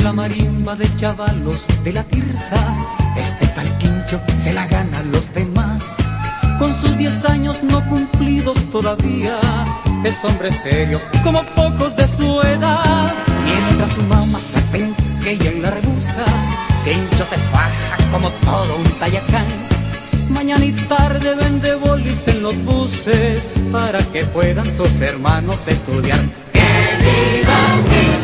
la marimba de chavalos de la tirsa. Este tal quincho se la gana a los demás. Con sus diez años no cumplidos todavía, es hombre serio como pocos de su edad. Mientras su mamá se que ella en la rebusca, Quincho se faja como todo un tayacán. Mañana y tarde vende bolis en los buses para que puedan sus hermanos estudiar. ¡Que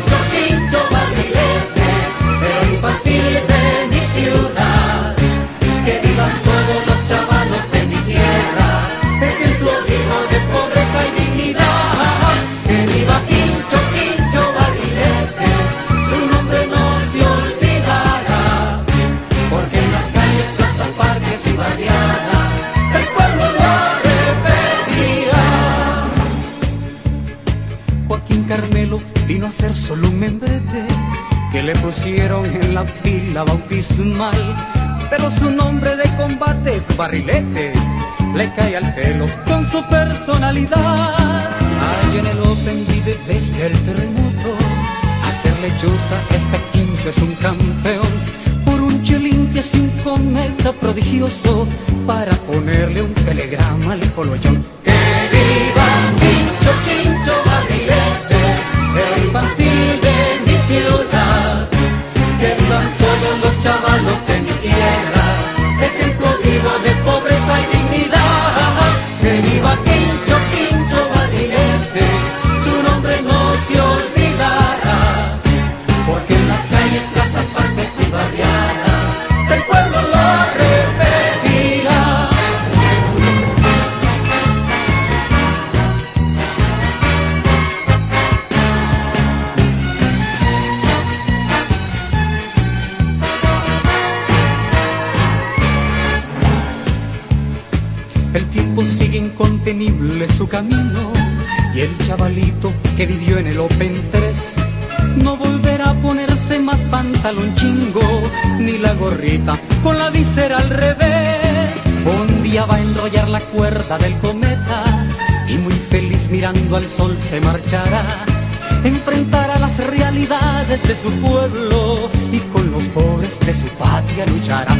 le pusieron en la pila bautismal. Pero su nombre de combate es barrilete, le cae al pelo con su personalidad. Allá en el Open vive desde el terremoto, hacer lechuza este quincho es un campeón. Por un chelín que es un cometa prodigioso, para ponerle un telegrama al colollón. Todos los chavalos de mi tierra, ejemplo vivo de pobreza y dignidad. Que viva Quincho, Quincho Barrilete, su nombre no se olvidará, porque en las calles, plazas, parques y barriadas, sigue incontenible su camino y el chavalito que vivió en el Open 3 no volverá a ponerse más pantalón chingo ni la gorrita con la visera al revés. Un día va a enrollar la cuerda del cometa y muy feliz mirando al sol se marchará. Enfrentará las realidades de su pueblo y con los pobres de su patria luchará.